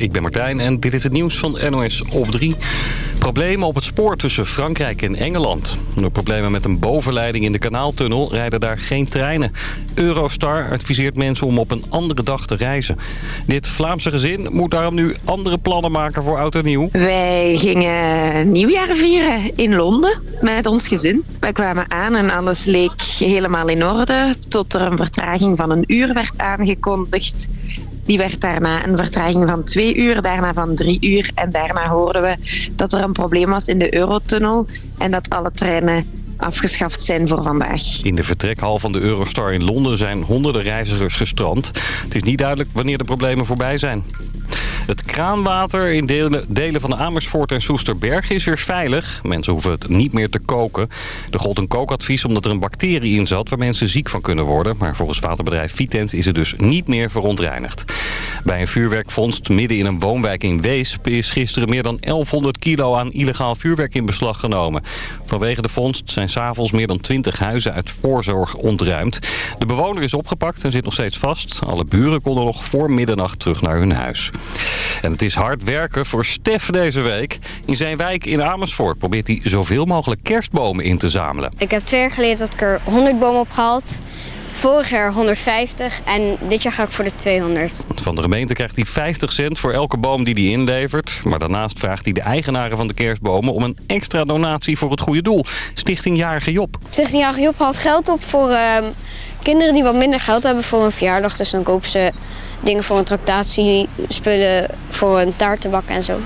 ik ben Martijn en dit is het nieuws van NOS op 3. Problemen op het spoor tussen Frankrijk en Engeland. Door problemen met een bovenleiding in de kanaaltunnel rijden daar geen treinen. Eurostar adviseert mensen om op een andere dag te reizen. Dit Vlaamse gezin moet daarom nu andere plannen maken voor oud en nieuw. Wij gingen nieuwjaar vieren in Londen met ons gezin. Wij kwamen aan en alles leek helemaal in orde tot er een vertraging van een uur werd aangekondigd. Die werd daarna een vertraging van twee uur, daarna van drie uur. En daarna hoorden we dat er een probleem was in de Eurotunnel en dat alle treinen afgeschaft zijn voor vandaag. In de vertrekhal van de Eurostar in Londen zijn honderden reizigers gestrand. Het is niet duidelijk wanneer de problemen voorbij zijn. Het kraanwater in delen, van de Amersfoort en Soesterberg is weer veilig. Mensen hoeven het niet meer te koken. Er gold een kookadvies omdat er een bacterie in zat waar mensen ziek van kunnen worden. Maar volgens waterbedrijf Vitens is het dus niet meer verontreinigd. Bij een vuurwerkvondst midden in een woonwijk in Weesp is gisteren meer dan 1100 kilo aan illegaal vuurwerk in beslag genomen. Vanwege de vondst zijn s'avonds meer dan 20 huizen uit voorzorg ontruimd. De bewoner is opgepakt en zit nog steeds vast. Alle buren konden nog voor middernacht terug naar hun huis. En het is hard werken voor Stef deze week. In zijn wijk in Amersfoort probeert hij zoveel mogelijk kerstbomen in te zamelen. Ik heb twee jaar geleden dat ik er 100 bomen op gehaald. Vorig jaar 150 en dit jaar ga ik voor de 200. Van de gemeente krijgt hij 50 cent voor elke boom die hij inlevert. Maar daarnaast vraagt hij de eigenaren van de kerstbomen om een extra donatie voor het goede doel. Stichting Jarige Job. Stichting Jarige Job haalt geld op voor uh, kinderen die wat minder geld hebben voor een verjaardag. Dus dan kopen ze dingen voor een tractatie, spullen voor een taart te bakken en zo.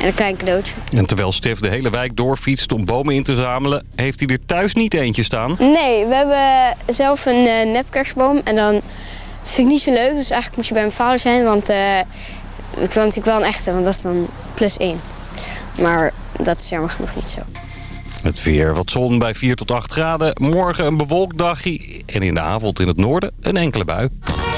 En een klein cadeautje. En terwijl Stef de hele wijk doorfietst om bomen in te zamelen... heeft hij er thuis niet eentje staan? Nee, we hebben zelf een uh, nepkerstboom. En dan dat vind ik niet zo leuk. Dus eigenlijk moet je bij mijn vader zijn. Want uh, ik wil natuurlijk wel een echte, want dat is dan plus één. Maar dat is jammer genoeg niet zo. Het weer, wat zon bij 4 tot 8 graden. Morgen een bewolkt dagje. En in de avond in het noorden een enkele bui.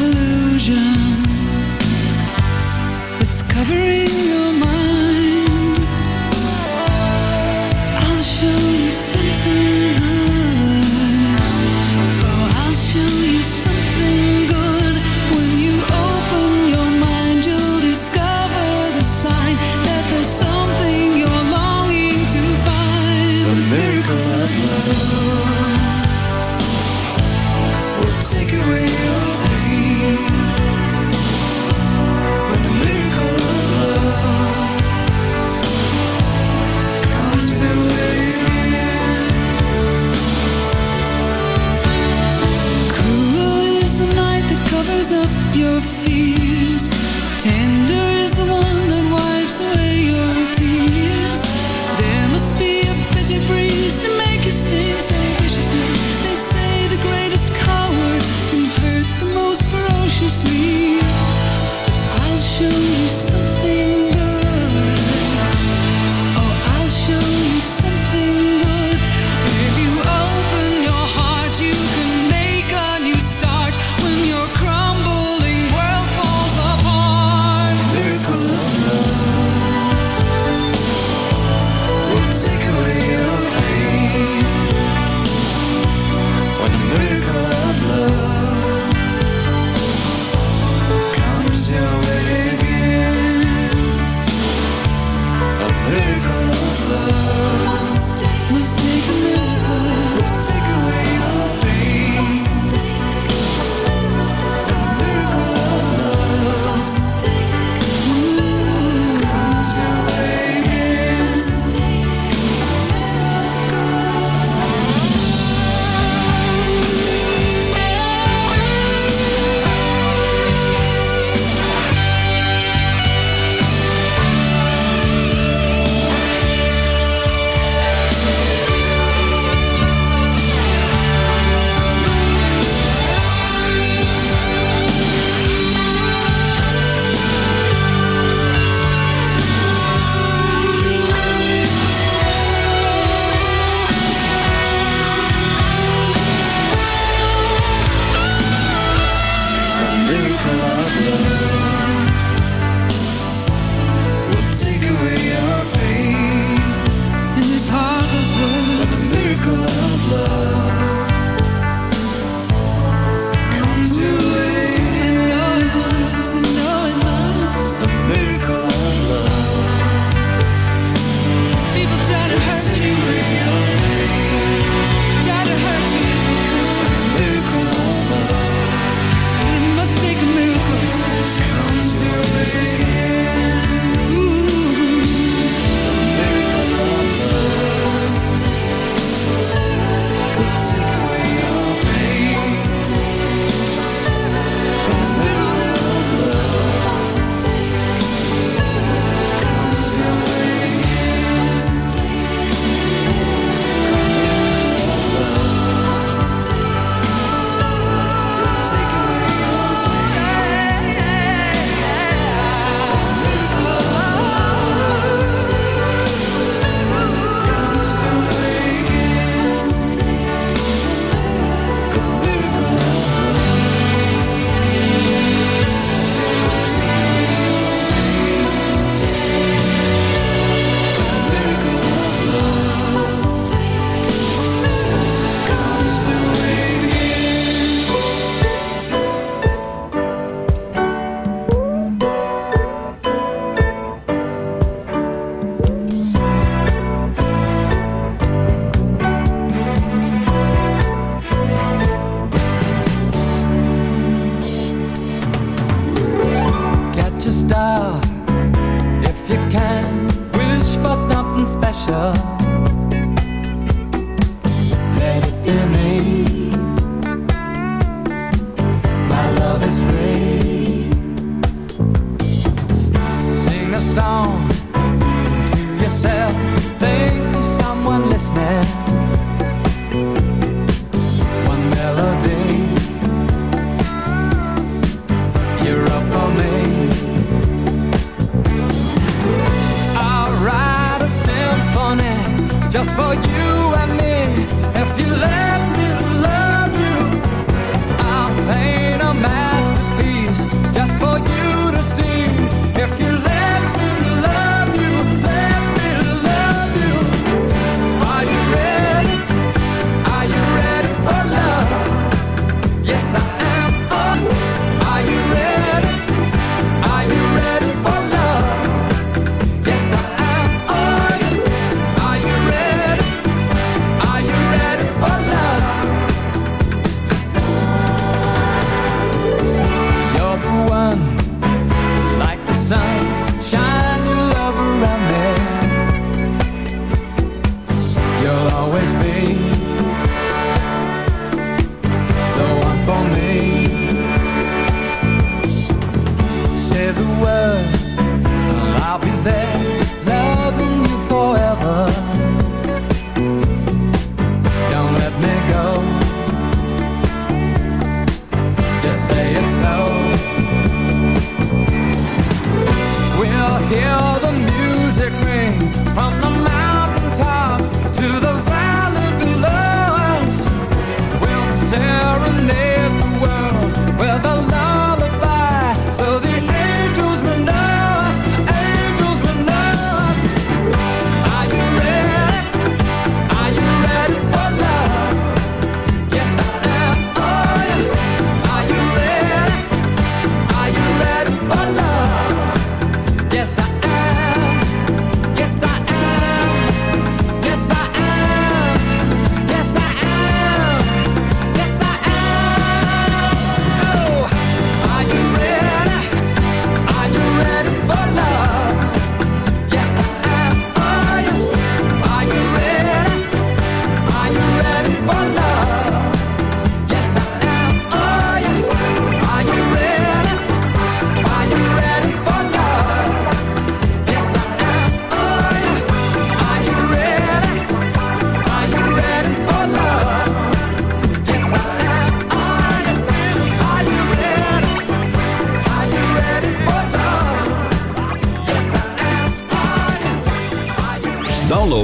Illusion that's covering your mind.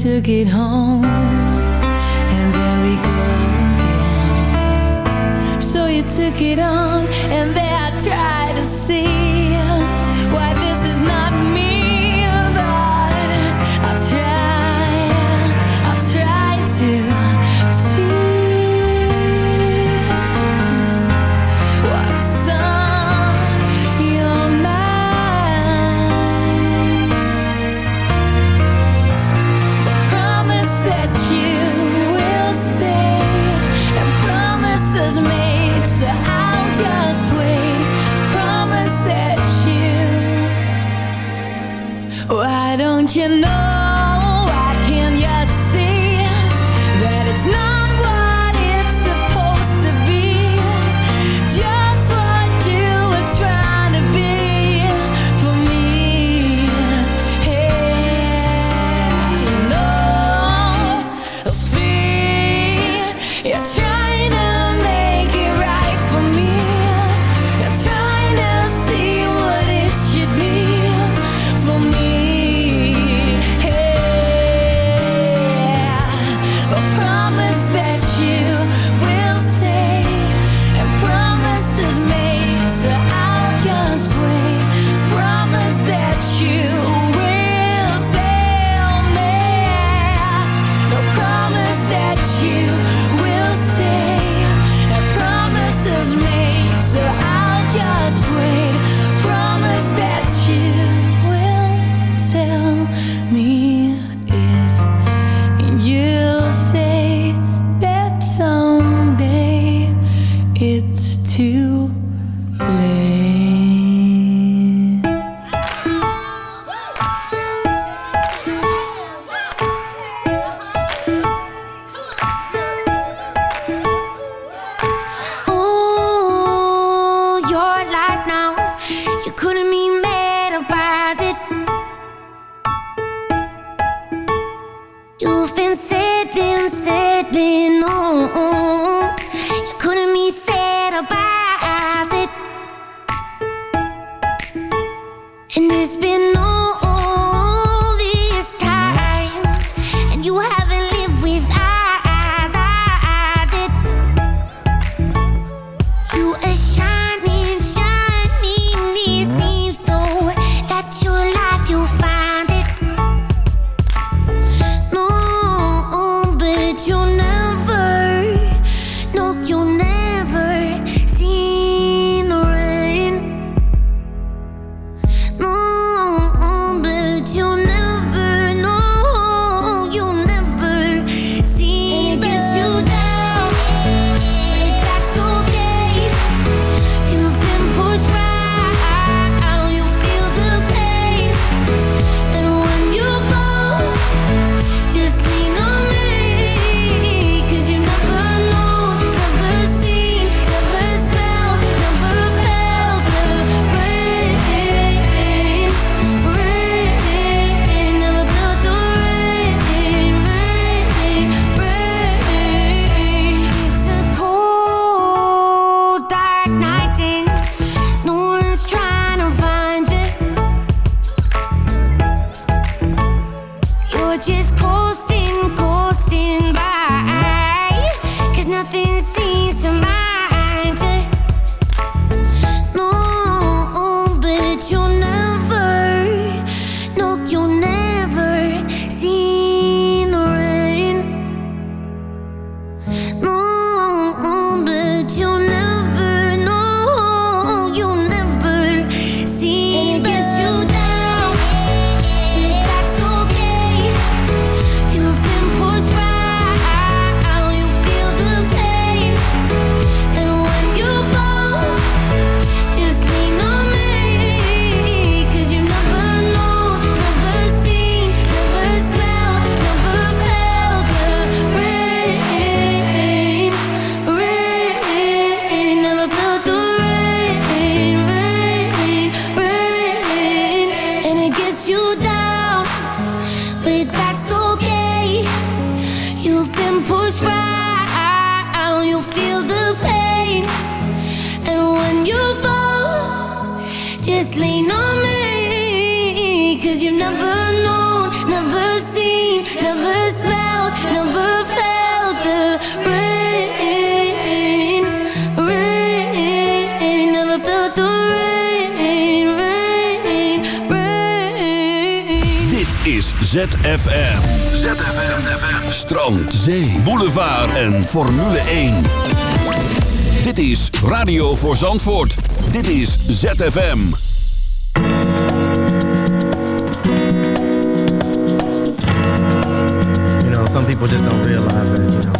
Took it home. And there we go again. So you took it on. is ZFM. ZFM. ZFM. Strand, zee, boulevard en Formule 1. Dit is Radio voor Zandvoort. Dit is ZFM. You know, some people just don't realize that, you know.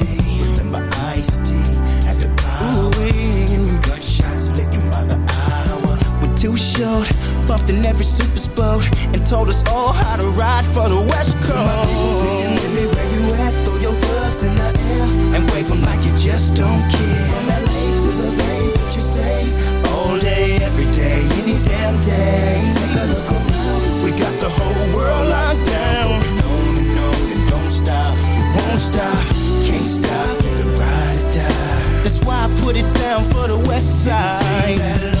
too short. Bumped in every super's boat and told us all how to ride for the West Coast. My people singing with me where you at, throw your gloves in the air and wave them like you just don't care. From LA to the Bay, what you say? All day, every day, any damn day. Take a look around, we got the whole world locked down. No, no, you don't stop, you won't stop, can't stop, you ride or die. That's why I put it down for the West Side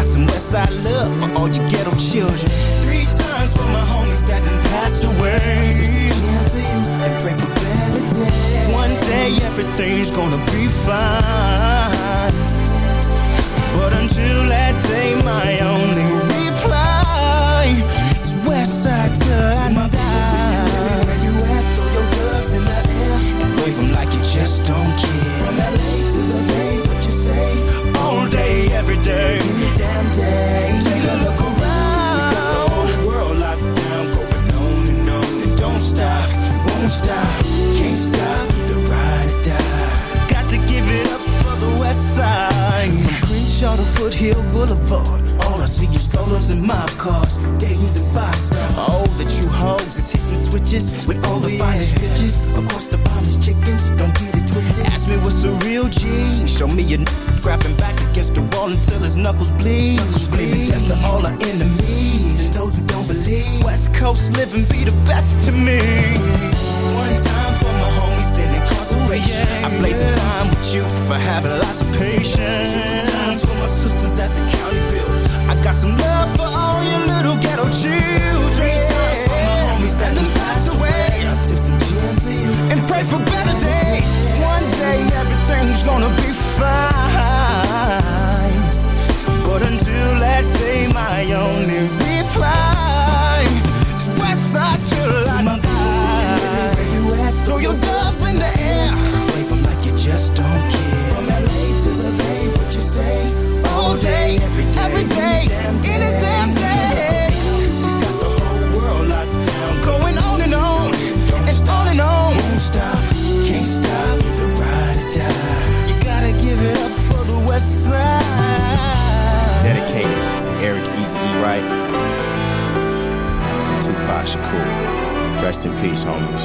got some Westside love for all you ghetto children. Three times for my homies that done passed away. One day everything's gonna be fine. Foothill Boulevard. All I see is strollers and mob cars, Dayton's and five stars. All the true hoes is hitting switches with all the finest bitches. Of course, the finest chickens, don't get it twisted. Ask me what's a real G. Show me a n- grabbing back against the wall until his knuckles bleed. Screaming death to all our enemies and those who don't believe. West Coast living be the best to me. One time for my homies in incarceration. I blaze a time with you for having lots of patience. Two times for my sisters at the county build. I got some love for all your little ghetto children. Three times for my homies that done passed away. I tip some gin for you and pray for better days. One day everything's gonna be fine. But until that day, my only reply is Westside till I die. Where you at? Throw your gloves in the air. Wave 'em like you just don't care. Day, every day, every day, damn day. We got the whole world locked down, going on and on, and on and on. Won't stop, can't stop, the ride or die. You gotta give it up for the West Side. Dedicated to Eric Easy E. Wright and Tupac Shakur. Rest in peace, homies.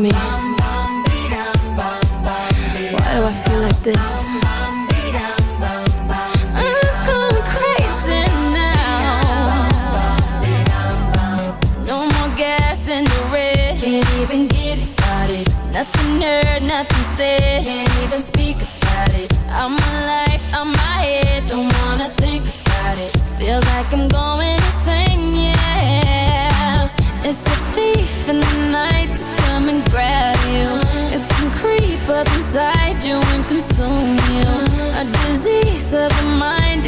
me? Why do I feel like this? Nothing heard, nothing said. Can't even speak about it. I'm alive, I'm my head. Don't wanna think about it. Feels like I'm going.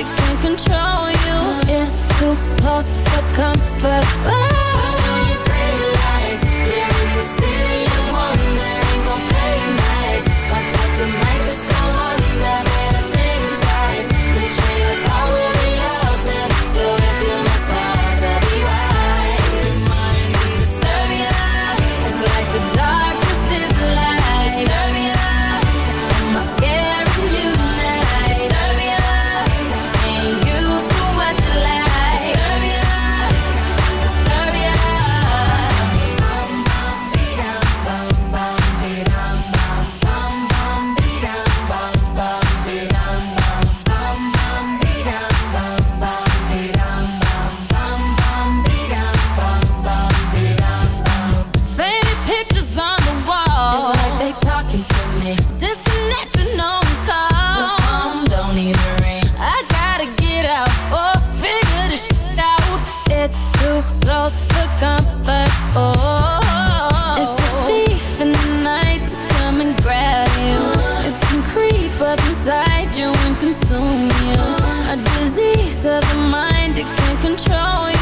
nobody can control you. It's too close for comfort. control.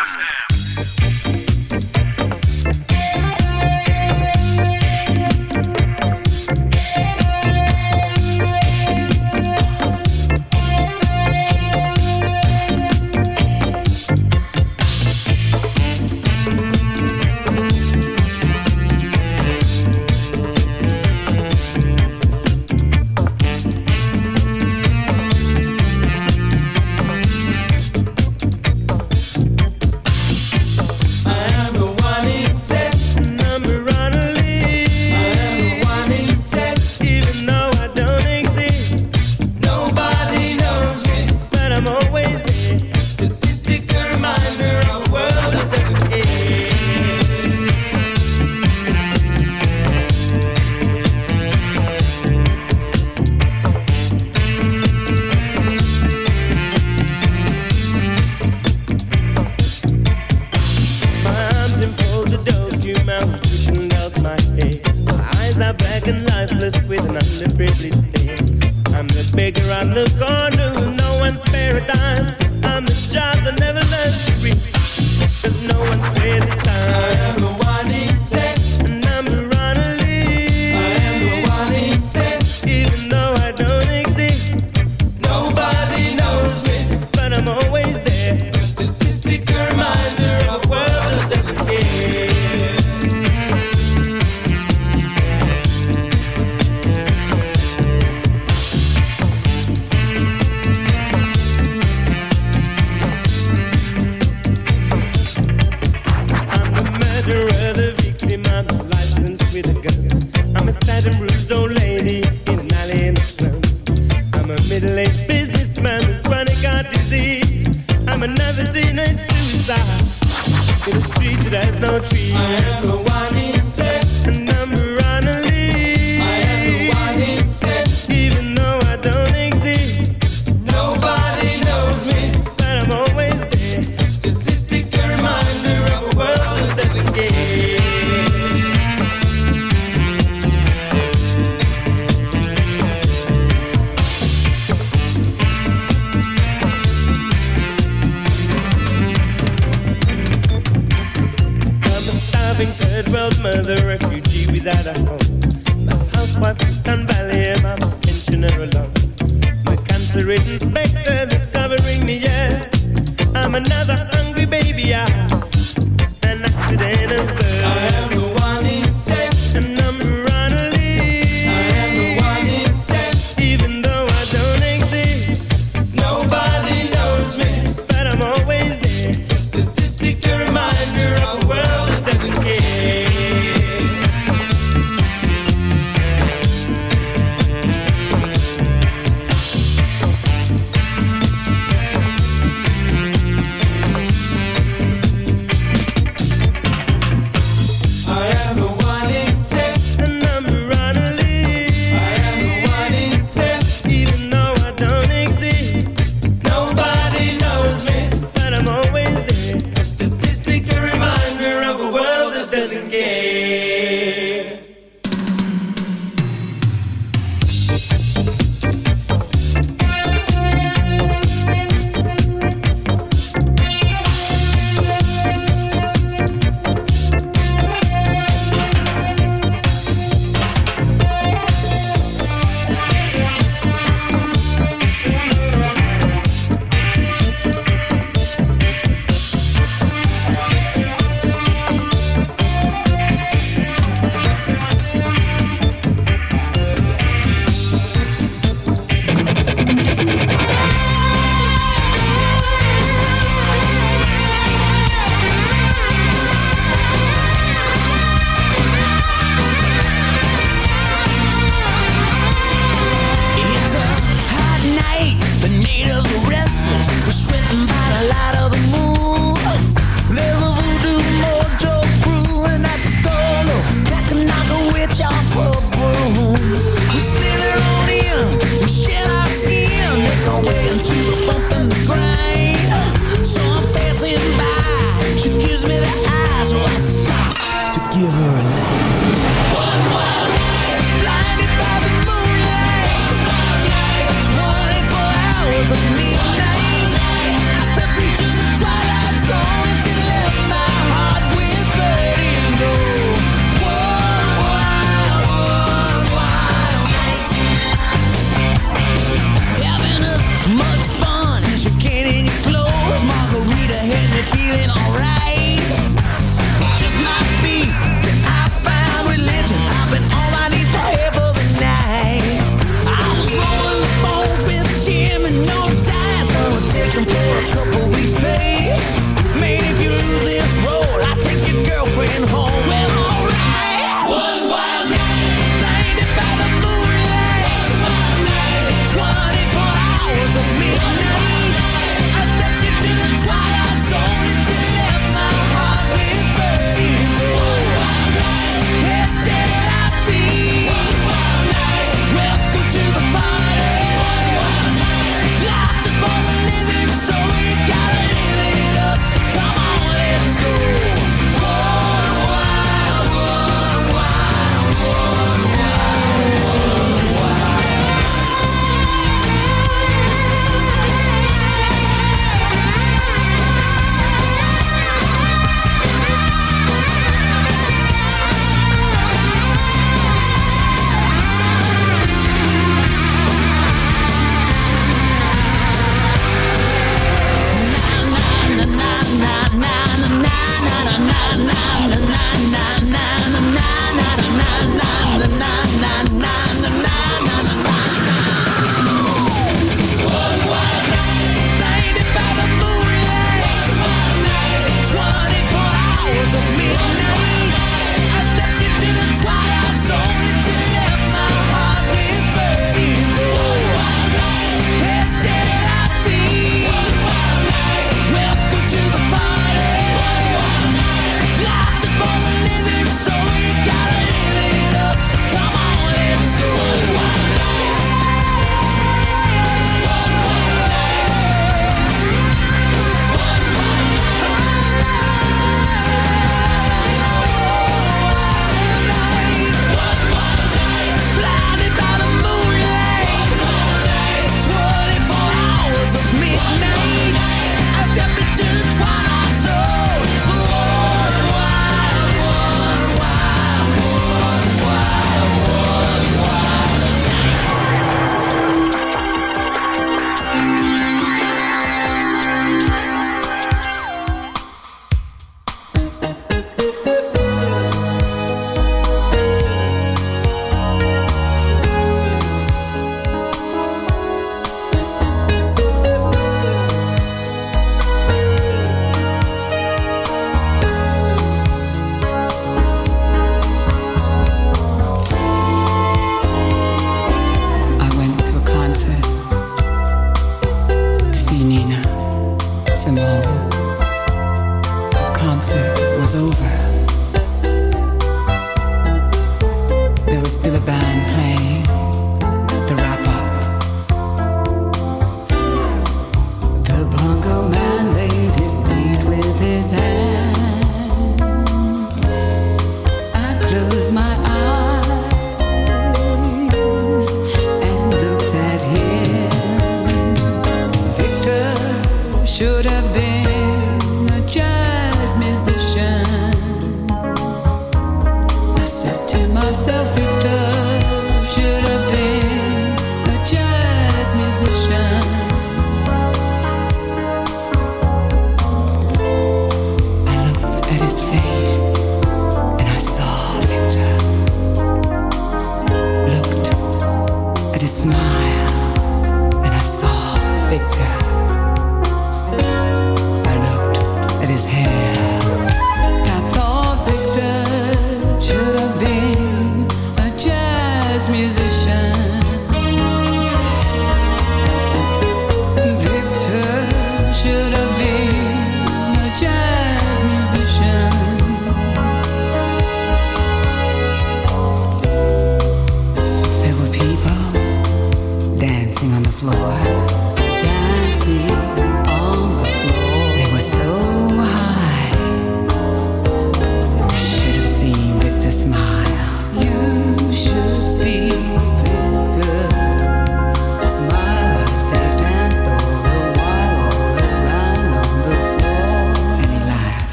His smile and I saw Victor.